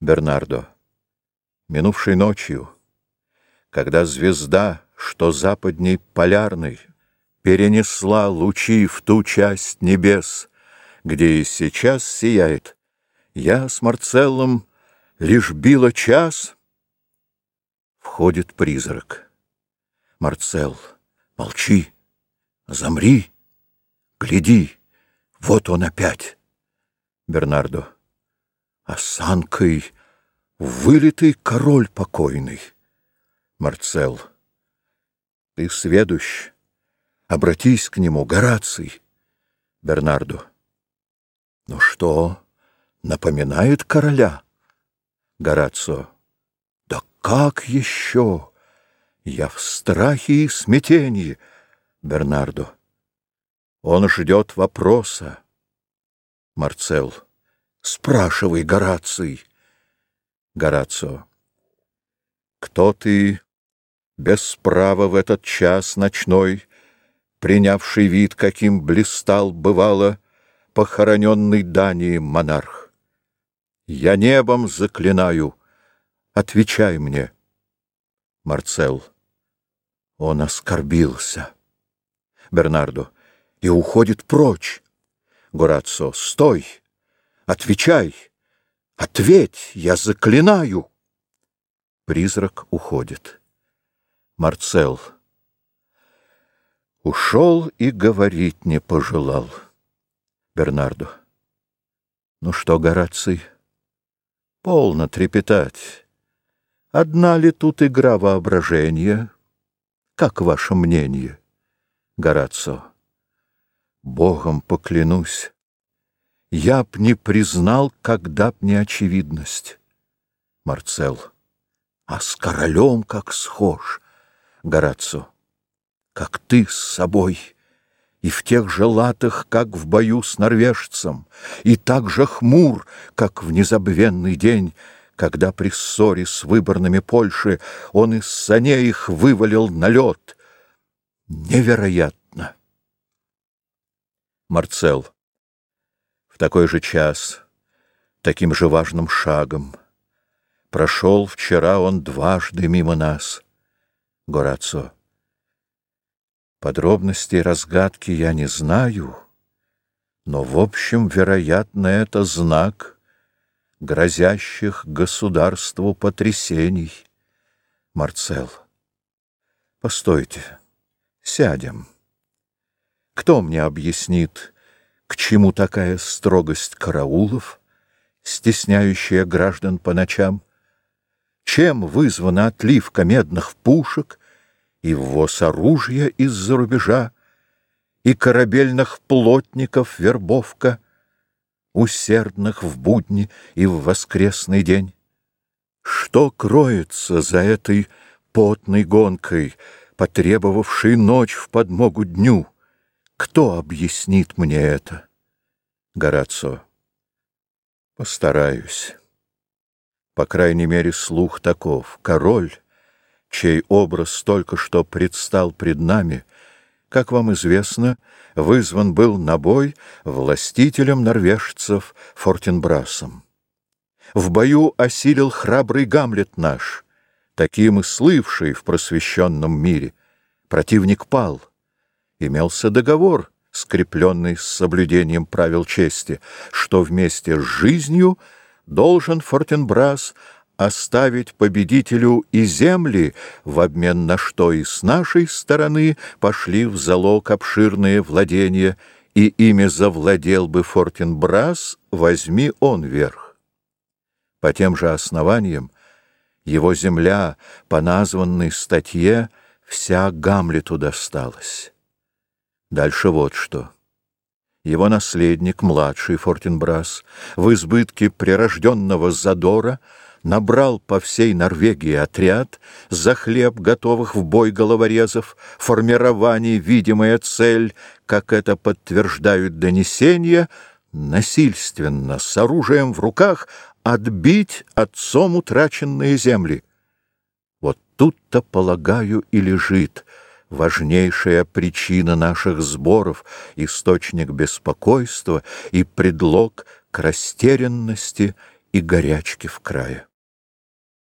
Бернардо, минувшей ночью, когда звезда, что западней полярной, перенесла лучи в ту часть небес, где и сейчас сияет, я с Марцеллом лишь била час, входит призрак. Марцел, молчи, замри, гляди, вот он опять. Бернардо осанкой вылитый король покойный. Марцел, ты сведущ, обратись к нему, Гораций. Бернарду. Ну что, напоминает короля? Горацио. Да как еще? Я в страхе и смятении. Бернардо. Он ждет вопроса. Марцел. Спрашивай, Гораций. Горацио. Кто ты, без права в этот час ночной, Принявший вид, каким блистал, бывало, Похороненный Дании монарх? Я небом заклинаю, отвечай мне. Марцел. Он оскорбился. Бернардо. И уходит прочь. Горацио. Стой! Отвечай! Ответь, я заклинаю! Призрак уходит. Марцел. Ушел и говорить не пожелал. Бернардо. Ну что, Гораций, полно трепетать. Одна ли тут игра воображения? Как ваше мнение, Горацио? Богом поклянусь, я б не признал, когда б не очевидность. Марцел. А с королем как схож, Горацио. Как ты с собой, и в тех же латах, как в бою с норвежцем, и так же хмур, как в незабвенный день, когда при ссоре с выборными Польши он из саней их вывалил на лед. Невероятно! Марцел такой же час, таким же важным шагом. Прошел вчера он дважды мимо нас. Горацио. Подробностей разгадки я не знаю, но, в общем, вероятно, это знак грозящих государству потрясений. Марцел. Постойте, сядем. Кто мне объяснит, к чему такая строгость караулов, стесняющая граждан по ночам? Чем вызвана отливка медных пушек и ввоз оружия из-за рубежа, и корабельных плотников вербовка, усердных в будни и в воскресный день? Что кроется за этой потной гонкой, потребовавшей ночь в подмогу дню? Кто объяснит мне это? Горацио. Постараюсь. По крайней мере, слух таков. Король, чей образ только что предстал пред нами, как вам известно, вызван был на бой властителем норвежцев Фортенбрасом. В бою осилил храбрый Гамлет наш, таким и слывший в просвещенном мире. Противник пал — имелся договор, скрепленный с соблюдением правил чести, что вместе с жизнью должен Фортенбрас оставить победителю и земли, в обмен на что и с нашей стороны пошли в залог обширные владения, и ими завладел бы Фортенбрас, возьми он верх. По тем же основаниям его земля, по названной статье, вся Гамлету досталась. Дальше вот что. Его наследник, младший Фортенбрас, в избытке прирожденного задора набрал по всей Норвегии отряд за хлеб готовых в бой головорезов, формирование видимая цель, как это подтверждают донесения, насильственно, с оружием в руках, отбить отцом утраченные земли. Вот тут-то, полагаю, и лежит — важнейшая причина наших сборов, источник беспокойства и предлог к растерянности и горячки в крае.